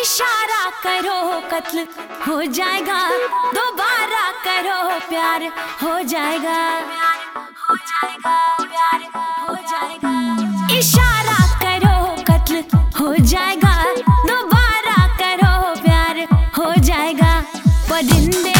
इशारा करो कत्ल हो जाएगा, दोबारा करो प्यार हो जाएगा। हो जाएगा प्यार हो जाएगा इशारा करो कत्ल हो जाएगा, दोबारा करो प्यार हो जाएगा। परिंदे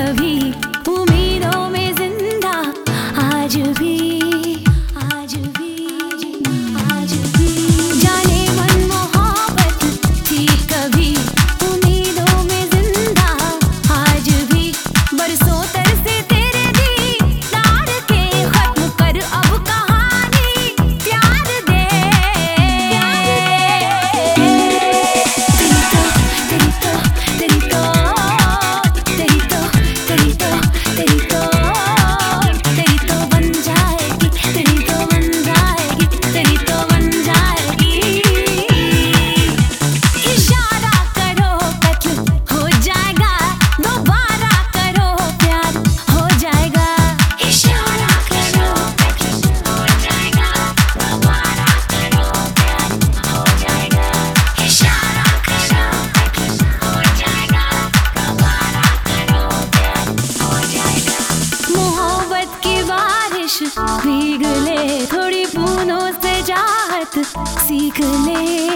To be? निकले